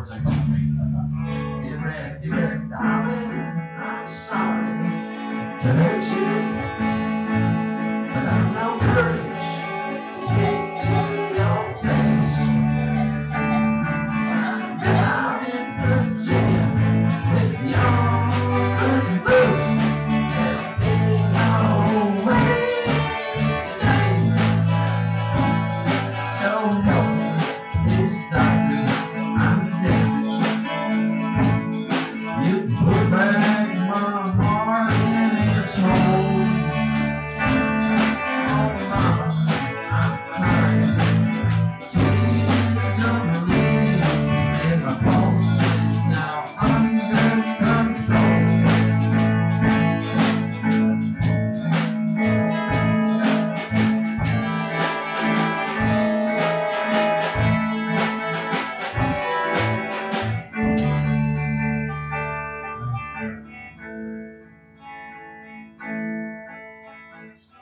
up all I